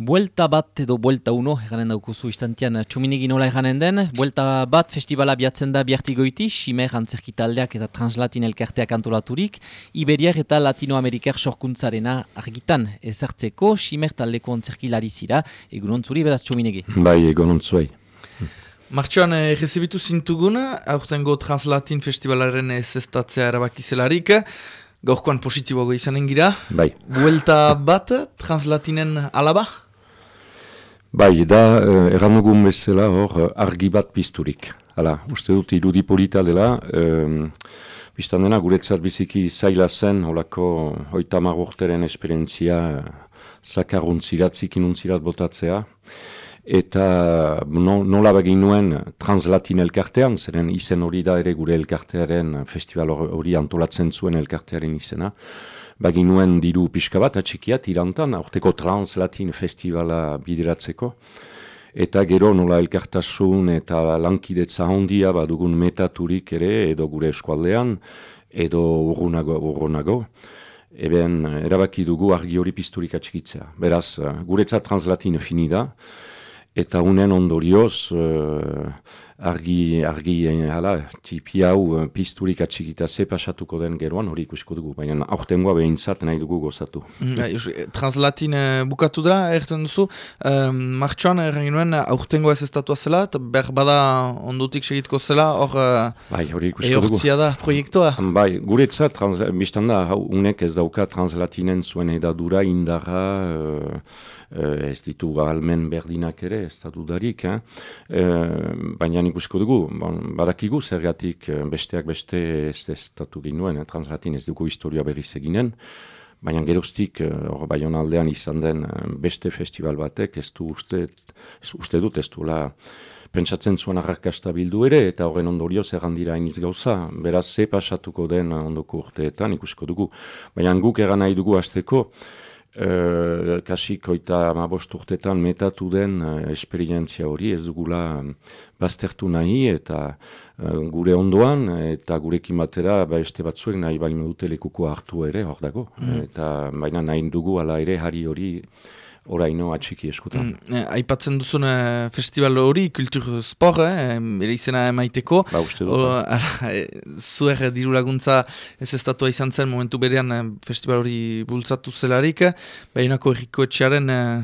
Buelta bat edo buelta uno, eganen daukuzu istantian txuminegi nola eganen den. Buelta bat festivala biatzen da biartigoiti, Simer antzerkitaldeak eta Translatin elkarteak antolaturik, Iberiak eta Latinoamerikar sorkuntzarena argitan ezartzeko, Simer taldeko antzerkilari zira, egunon zuri beraz txuminegi. Bai, egunon zuei. Martxoan eh, rezibitu zintugun, aurtengo Translatin festivalaren ez estatzea erabakizelarik, gaurkoan positiboago izanen gira. Bai. Buelta bat, Translatinen alaba? Bai, da, eh, erran dugun bezala hor eh, argi bat pizturik. Hala, uste dut irudi polita dela, eh, biztan dena guretzat biziki zaila zen, holako hoita magorteren esperientzia eh, zakarruntziratzik inuntzirat botatzea. Eta no, nola begin nuen translatin elkartean, zeren izen hori da ere gure elkartearen festival hori antolatzen zuen elkartearen izena bagin nuen diru pixka bat atxikiat irantan, aurteko translatin festivala bideratzeko. Eta gero nola elkartasun eta lankidetza hondia badugun metaturik ere edo gure eskualdean, edo urgunago, urgunago. Eben erabaki dugu argi hori pizturik atxikitzea. Beraz, guretzat translatin finida, eta unen ondorioz... Uh, argi, argi, eh, hala, tipi hau eh, pizturik atxikita ze pasatuko den geroan hori ikusko dugu, baina aurtengoa behintzat nahi dugu gozatu. Mm, translatin uh, bukatu da, erten duzu, uh, martxoan erren ginoen aurtengoa ez estatua zela, eta behar bada ondutik segitko zela, hor bai, hori ikusko dugu. da proiektua? Bai, guretzat, biztan da, unek ez dauka translatinen zuen edadura, indarra, uh, ez ditu almen berdinak ere, ez da dudarik, eh? baina ikusiko dugu, bon, badakigu zergatik eh, besteak beste ez ez tatu ginuen, eh, translatin ez dugu historia berriz eginen, baina geroztik hor eh, aldean izan den beste festival batek ez du uste, uste dut ez du la pentsatzen zuen arrakasta bildu ere, eta horren ondorio zer handira iniz gauza, beraz ze pasatuko den ondoko urteetan ikusiko dugu, baina guk egan nahi dugu azteko, Uh, kasik oita urtetan metatu den uh, esperientzia hori ez dugula baztertu nahi eta uh, gure ondoan eta gurekin batera ba este batzuek nahi balin dute lekuko hartu ere hor dago. Mm. Eta baina nahi dugu ala ere hari hori oraino atxiki eskutan. Mm, eh, aipatzen duzun eh, festival hori, kultur sport, eh, ere izena emaiteko. Ba, uste dut. Ba. Eh, zuer diru laguntza ez estatua izan zen momentu berean festival hori bultzatu zelarik. Bainako erriko etxearen eh,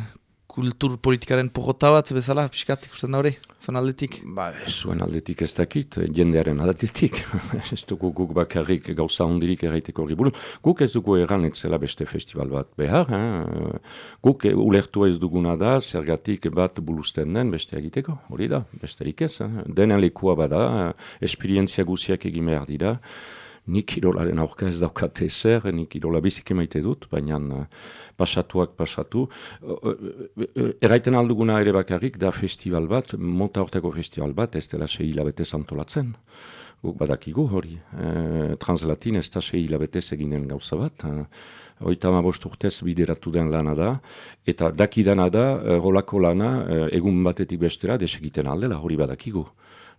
kultur politikaren porrota bat, bezala, pixkat ikusten da hori, zuen aldetik? Ba, zuen aldetik ez dakit, jendearen aldetik. ez dugu guk bakarrik gauza hondirik erraiteko hori buru. Guk ez dugu erran etzela beste festival bat behar. Eh? Guk ulertu ez duguna da, zergatik bat buluzten den beste egiteko, hori da, besterik ez. Eh? Dena lekua bada, esperientzia guziak egin behar dira nik irolaren aurka ez daukate ezer, nik irola bizik emaite dut, baina uh, pasatuak pasatu. Uh, uh, Erraiten alduguna ere bakarrik da festival bat, mota horteko festival bat, ez dela sei hilabete zantolatzen. Guk badakigu hori. Uh, Translatin ez da sei hilabete eginen gauza bat. Uh, Oita ma urtez bideratu den lana da, eta dakidana da, rolako lana, egun batetik bestera, desegiten aldela, hori badakigu.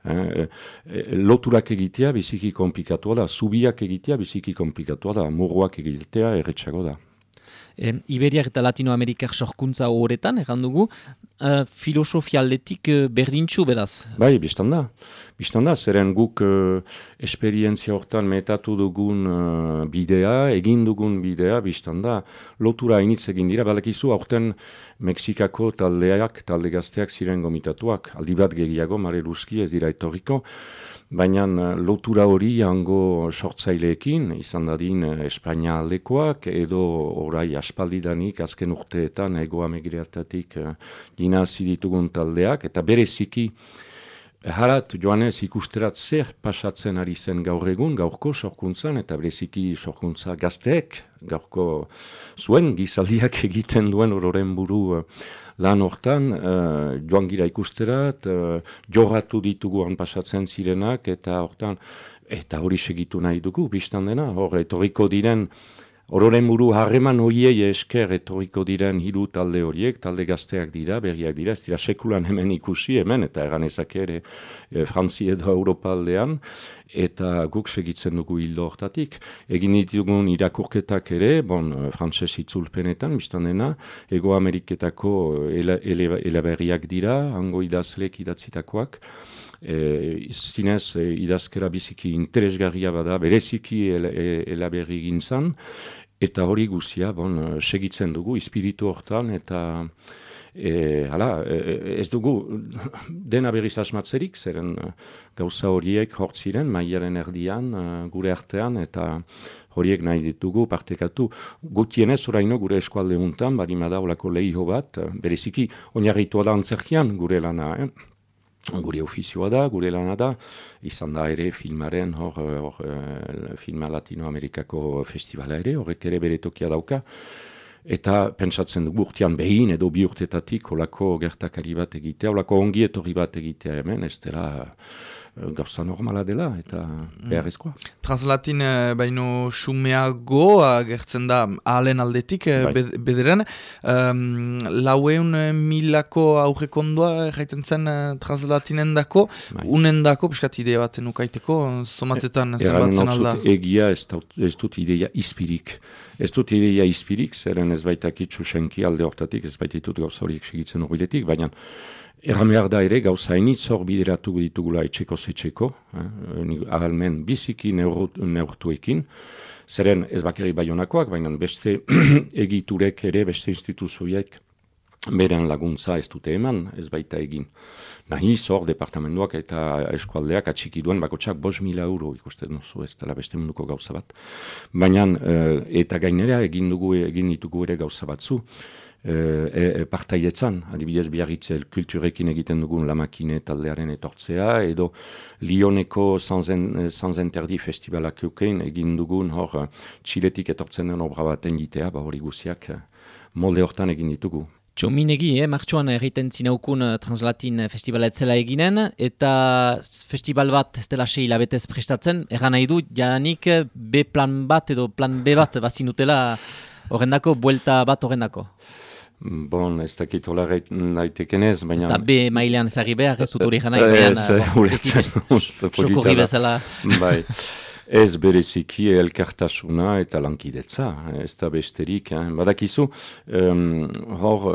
Eh, eh, loturak egitea biziki komplikatua da, zubiak egitea biziki komplikatua da, morroak egitea erretxago da. E, Iberiak eta Latinoamerikak sorkuntza horretan, egan dugu, uh, filosofia aldetik uh, berdintxu beraz? Bai, biztan da. Biztan da, zeren guk uh, esperientzia horretan metatu dugun bidea, egin dugun bidea, biztan da, lotura initz egin dira, balakizu, aurten Mexikako taldeak, talde gazteak ziren gomitatuak, aldi bat gehiago, mare luzki ez dira etorriko, baina lotura hori hango sortzaileekin, izan dadin Espainia aldekoak, edo orai aspaldidanik, azken urteetan, egoa megiriatatik, dina ditugun taldeak, eta bereziki, Harat, joanez, ikusterat zer pasatzen ari zen gaur egun, gaurko sorkuntzan, eta bereziki sorkuntza gazteek, gaurko zuen gizaldiak egiten duen ororen buru uh, lan hortan, uh, joan gira ikusterat, uh, jorratu dituguan pasatzen zirenak, eta hortan, eta hori segitu nahi dugu, biztan dena, hor, etoriko diren, Ororen buru harreman horiei esker etoriko diren hiru talde horiek, talde gazteak dira, berriak dira, ez dira sekulan hemen ikusi hemen, eta egan ezak ere e, Frantzi edo Europa aldean, eta guk segitzen dugu hildo hortatik. Egin ditugun irakurketak ere, bon, frantses itzulpenetan, biztan dena, Ego Ameriketako elaberriak dira, hango idazlek idatzitakoak, e, zinez e, idazkera biziki interesgarria bada, bereziki elaberri gintzan, eta hori guzia, bon, segitzen dugu, espiritu hortan, eta E, hala, e, e, ez dugu dena berriz asmatzerik, zeren e, gauza horiek hortziren, maiaren erdian, gure artean, eta horiek nahi ditugu partekatu. Gutienez oraino gure eskualde untan, bari olako lehiho bat, bereziki oinarritua da antzerkian gure lana, eh? Gure ofizioa da, gure lana da, izan da ere filmaren, hor, hor filma latinoamerikako festivala ere, horrek ere bere tokia dauka, Eta pentsatzen dugu urtean behin edo bi urtetatik olako gertakari bat egitea, olako ongi etorri bat egitea hemen, ez dela gauza normala dela eta mm. beharrezkoa. Translatin uh, baino sumeago gertzen da ahalen aldetik uh, bai. bederen. Um, laueun milako aurrekondua jaiten zen uh, translatinen dako, bai. unen dako, piskat idea bat nukaiteko, somatzetan e, zerbatzen alda. Egia ez, ez dut ideia izpirik. Ez dut ideia izpirik, zeren ez baitak senki alde hortatik, ez baititut gauza horiek segitzen horiletik, baina erramear da ere gauza hainitz hor bideratu ditugula etxeko zetxeko, eh, ahalmen biziki neurtuekin, zeren ez bakeri baionakoak, baina beste egiturek ere, beste instituzioek beren laguntza ez dute eman, ez baita egin nahi zor departamentoak eta eskualdeak atxiki duen bakotsak bos euro ikusten duzu ez dela beste munduko gauza bat. Baina eh, eta gainera egin dugu egin ditugu ere gauza batzu. E, e, partaietzan, adibidez biarritze kulturekin egiten dugun lamakine taldearen etortzea, edo Lioneko Sanzen Terdi festivalak eukein egin dugun hor txiletik etortzen den obra baten gitea, ba hori guziak molde hortan egin ditugu. Txominegi, eh, martxoan egiten zinaukun Translatin festivala etzela eginen, eta festival bat ez dela sei labetez prestatzen, egan nahi du, janik B plan bat edo plan B bat bazinutela horrendako, buelta bat horrendako. Bon, ez dakit hola naiteken ez, baina... Ez da B mailean ezagri behar, ez dut hori gana, baina... Ez, uretzen, Sokorri bezala. Bai. Ez bereziki elkartasuna eta lankidetza, ez da besterik. Eh? Badakizu, um, hor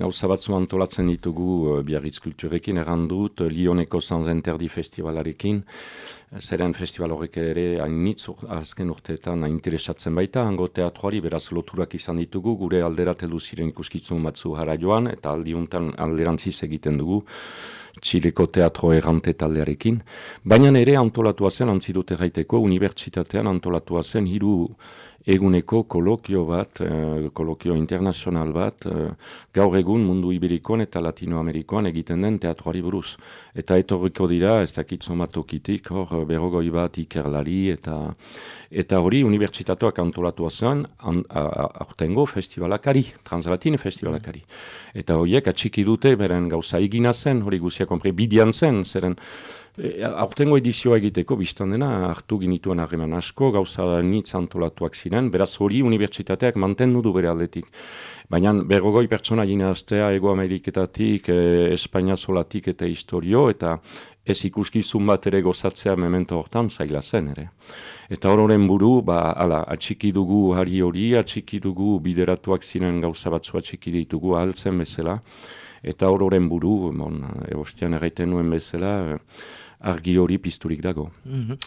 gauza batzu antolatzen ditugu uh, biarritz kulturekin, errandut, Lioneko Sanzenterdi festivalarekin, zeren festival horrek ere hainitz azken urteetan interesatzen baita, hango teatruari beraz loturak izan ditugu, gure alderatelu ziren ikuskitzun batzu jara joan, eta aldiuntan alderantziz egiten dugu, Txileko teatro errante taldearekin, baina ere antolatua zen, antzidute gaiteko, unibertsitatean antolatua zen, hiru eguneko kolokio bat, uh, kolokio internazional bat, uh, gaur egun mundu ibirikoan eta latinoamerikoan egiten den teatroari buruz. Eta etorriko dira, ez dakit somatokitik, hor berrogoi bat ikerlari, eta eta hori unibertsitatuak antolatua zen, aurtengo festivalakari, translatine festivalakari. Eta horiek atxiki dute, beren gauza egina zen, hori guzia kompre bidian zen, zeren E, aurtengo edizioa egiteko biztan dena hartu ginituen harreman asko, gauza nitz antolatuak ziren, beraz hori unibertsitateak mantendu du bere aldetik. Baina berrogoi pertsona gine aztea Ego Ameriketatik, e, Espainia solatik eta historio, eta ez ikuskizun bat ere gozatzea memento hortan zaila zen ere. Eta horren buru, ba, ala, atxiki dugu hari hori, atxiki dugu bideratuak ziren gauza batzu atxiki ditugu ahaltzen bezala, eta horren buru, bon, ebostian erraiten nuen bezala, argi hori pizturik dago. Mm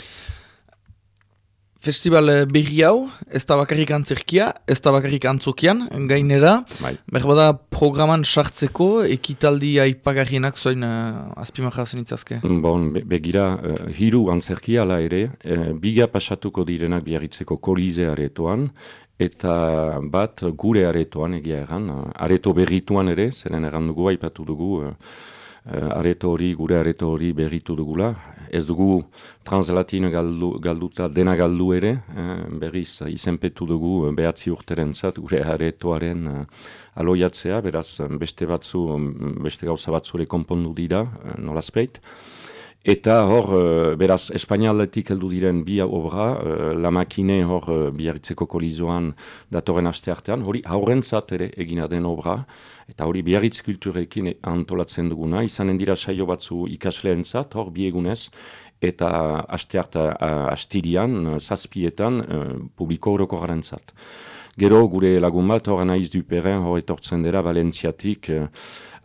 Festival eh, berri hau, ez da bakarrik antzerkia, ez da bakarrik antzokian, gainera. Bai. Berbada programan sartzeko, ekitaldi aipagarrienak zoin uh, azpimarra zenitzazke? Bon, begira, uh, hiru antzerkia ala ere, uh, biga pasatuko direnak biarritzeko kolize aretoan, eta bat gure aretoan egia egan, areto berrituan ere, zeren egan dugu, aipatu dugu, uh, areto hori, gure areto hori berritu dugula. Ez dugu translatine galdu, galduta dena galdu ere, uh, berriz izenpetu dugu behatzi urteren zat, gure aretoaren uh, aloiatzea, beraz beste batzu, beste gauza batzure konpondu dira, nolazpeit. Eta hor, beraz, Espainialetik heldu diren bi obra, la makine hor biarritzeko kolizoan datoren aste artean, hori haurentzat ere egina den obra, Eta hori biarritz kulturekin antolatzen duguna, izanen dira saio batzu ikasleentzat, hor biegunez, eta astearta astirian, zazpietan, publiko horoko garantzat. Gero gure lagun bat, horren aiz duperen, hor etortzen dira, Valentziatik,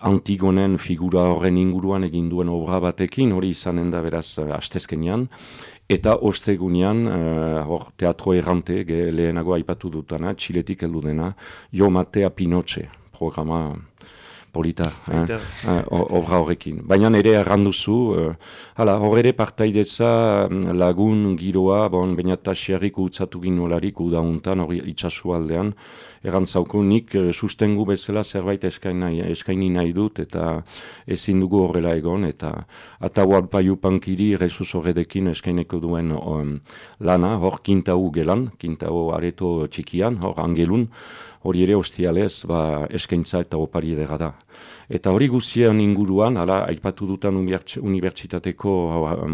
Antigonen figura horren inguruan egin duen obra batekin, hori izanen da beraz astezkenian, Eta ostegunean, uh, hor, teatro errante, ge, lehenago aipatu dutana, txiletik heldu dena, Jo Matea Pinotxe, programa polita, eh, eh, obra horrekin. Baina ere erranduzu, uh, hala, hor ere partaideza mm, lagun giroa, bon, bainat asiarrik utzatu ginolarik udauntan, hori itxasu aldean, erantzauko nik sustengu bezala zerbait eskaini, eskaini nahi dut, eta ezin dugu horrela egon, eta ataua paiu pankiri rezuz horredekin eskaineko duen um, lana, hor kintau gelan, kintau areto txikian, hor angelun, hori ere hostialez ba, eskaintza eta opari edera da. Eta hori guzien inguruan, ala, aipatu dutan unibertsitateko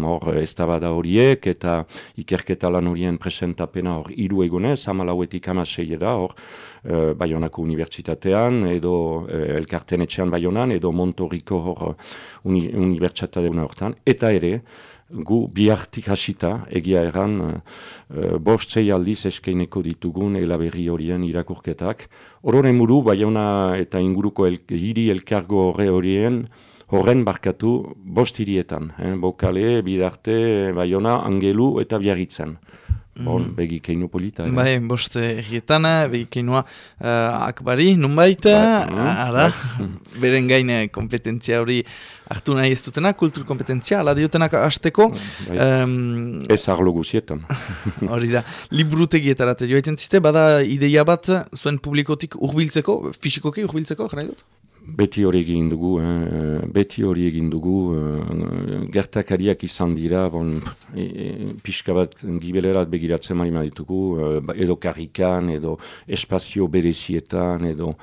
hor eztabada horiek, eta ikerketa lan horien presentapena hor iru egonez, amalauetik amasei da, hor e, Bayonako unibertsitatean, edo e, elkarten etxean Bayonan, edo Montoriko hor uni, unibertsitatean hortan, eta ere, gu bihartik hasita, egia erran, uh, bost zei aldiz eskeineko ditugun elaberri horien irakurketak. Hororen muru, baiona eta inguruko el, hiri elkargo horre horien, horren barkatu bost hirietan. Eh? Bokale, bidarte, baiona, angelu eta biarritzen. Bon, mm. begi polita. Bai, boste errietan, begi uh, akbari, nunbait, bai, mm, ara, bai. beren gaine kompetentzia hori hartu nahi ez dutena, kultur kompetentzia, ala diotenak hasteko. Bai. Um, ez arlo guzietan. Hori da, librutegietarat, joaiten ziste, bada ideia bat zuen publikotik urbiltzeko, fisikoki urbiltzeko, jara dut? Beti hori egin dugu, eh? beti hori egin dugu, eh, gertakariak izan dira, bon, e, e, pixka bat gibelerat begiratzen mari ditugu, eh, edo karrikan, edo espazio berezietan, edo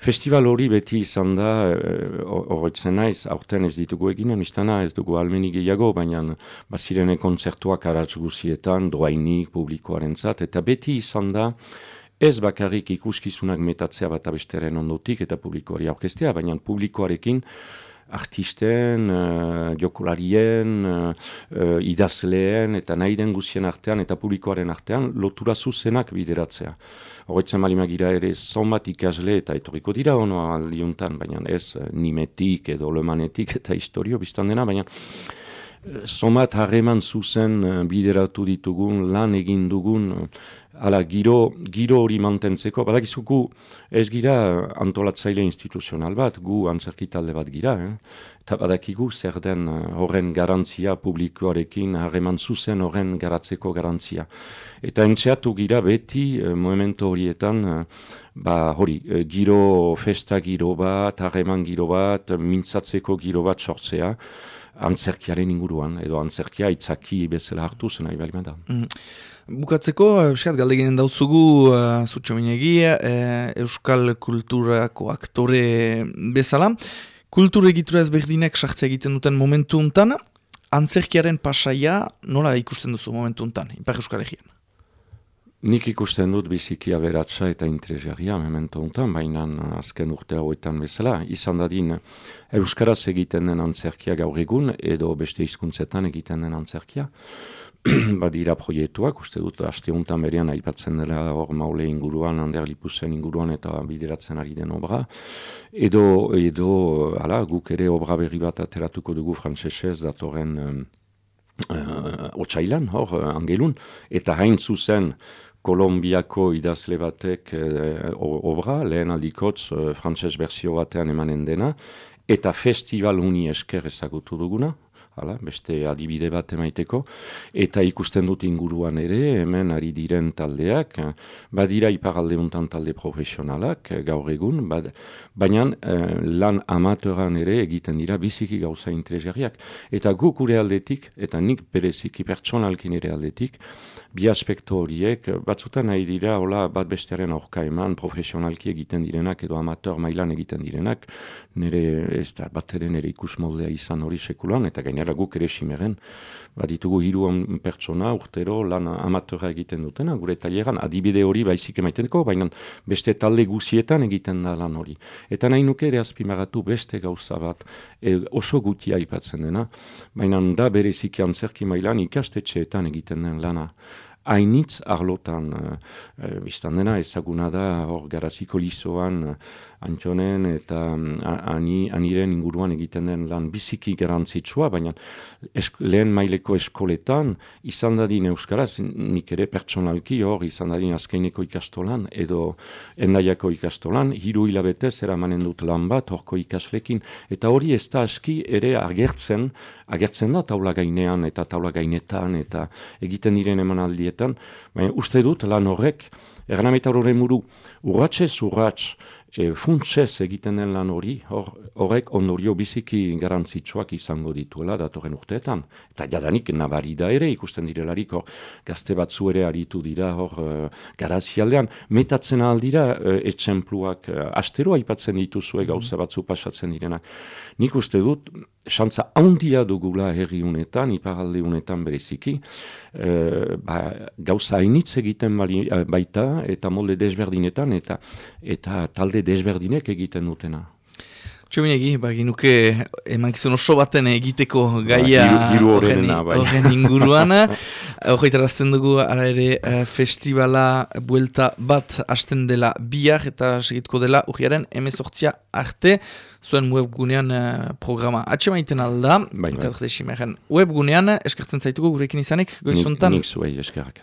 festival hori beti izan da, eh, horretzen naiz, aurten ez ditugu eginen, iztana ez dugu almeni gehiago, baina bazirene konzertuak aratz guzietan, doainik, publikoaren zat, eta beti izan da, Ez bakarrik ikuskizunak metatzea bat abesteren ondotik eta publikoari aurkestea, baina publikoarekin artisten, uh, jokularien, uh, idazleen eta nahi den guzien artean eta publikoaren artean lotura zuzenak bideratzea. Horretzen malimagira ere zonbat ikasle eta etoriko dira ono aldiuntan, baina ez nimetik edo lemanetik eta historio biztan dena, baina Somat harreman zuzen bideratu ditugun, lan egin dugun, Hala, giro, giro hori mantentzeko, badakizuku ez gira antolatzaile instituzional bat, gu antzerkitalde bat gira, eh? eta badakigu zer den eh, horren garantzia publikoarekin, harreman zuzen horren garatzeko garantzia. Eta entxeatu gira beti, eh, momentu horietan, eh, ba hori, eh, giro, festa giro bat, harreman giro bat, mintzatzeko giro bat sortzea, antzerkiaren inguruan, edo antzerkia itzaki bezala hartu zen, nahi da. Mm. Bukatzeko, Euskat, galdeginen dauzugu, uh, zutxo uh, Euskal kulturako aktore bezala. Kultur egitura ezberdinek sartzea egiten duten momentu untan, antzerkiaren pasaia nola ikusten duzu momentu untan, Ipar Euskal Egean? Nik ikusten dut bizikia beratza eta interesgarria memento untan, baina azken urte hauetan bezala. Izan dadin, Euskaraz egiten den antzerkia gaur egun, edo beste hizkuntzetan egiten den antzerkia. badira proiektuak, uste dut, aste honetan berean aipatzen dela hor maule inguruan, hander lipuzen inguruan eta bideratzen ari den obra. Edo, edo, ala, guk ere obra berri bat ateratuko dugu frantzesez datoren um, uh, otxailan, hor, angelun, eta hain zuzen, Kolombiako idazle batek uh, obra, lehen aldikotz, uh, frantzes berzio batean emanen dena, eta festival uni esker ezagutu duguna, hala, beste adibide bat emaiteko, eta ikusten dut inguruan ere, hemen ari diren taldeak, badira iparalde untan talde profesionalak, gaur egun, bad, baina eh, lan amatoran ere egiten dira biziki gauza interesgarriak. Eta guk gure aldetik, eta nik bereziki pertsonalkin ere aldetik, bi aspektu horiek, batzutan nahi dira, hola, bat bestearen aurka eman, profesionalki egiten direnak, edo amateur mailan egiten direnak, nire, ez da, bat ere nire ikus moldea izan hori sekulan, eta gainera bezala guk ere simeren, baditugu hiru pertsona urtero lan amatora egiten dutena, gure taileran adibide hori baizik emaiteneko, baina beste talde guzietan egiten da lan hori. Eta nahi nuke ere azpimagatu beste gauza bat e, oso gutia aipatzen dena, baina da bereziki antzerki mailan ikastetxeetan egiten den lana hainitz arlotan, e, biztan dena ezaguna da hor garaziko lizoan Antionen eta ani, aniren inguruan egiten den lan biziki garantzitsua, baina lehen maileko eskoletan izan dadin euskaraz, nik ere pertsonalki hor izan dadin azkaineko ikastolan edo endaiako ikastolan, hiru hilabetez eramanen dut lan bat horko ikaslekin, eta hori ez da aski ere agertzen, agertzen da taula gainean eta taula gainetan eta egiten diren emanaldietan, baina uste dut lan horrek, erganameta horren muru, urratxez urratx, e, funtsez egiten den lan hori, horrek ondorio biziki garantzitsuak izango dituela datorren urteetan. Eta jadanik nabari da ere ikusten direlarik hor gazte batzu ere aritu dira hor uh, garazialdean. Metatzen aldira uh, etxempluak uh, asteroa aipatzen dituzue gauza batzu pasatzen direnak. Nik uste dut, xantza handia dugula herri unetan, iparalde unetan bereziki, e, ba, gauza hainitz egiten bali, eh, baita eta molde desberdinetan eta eta talde desberdinek egiten dutena. Txominegi, ba, ginuke emankizun oso baten egiteko ba, gaia ba, horren inguruan. Horreitarazten dugu, ara ere, uh, festivala buelta bat hasten dela biak eta segitko dela urriaren emezortzia arte zuen webgunean uh, programa. Atxe maiten alda, bai, bai. webgunean eskertzen zaitugu gurekin izanik, goizuntan. Nik, nik zuei eskerrak.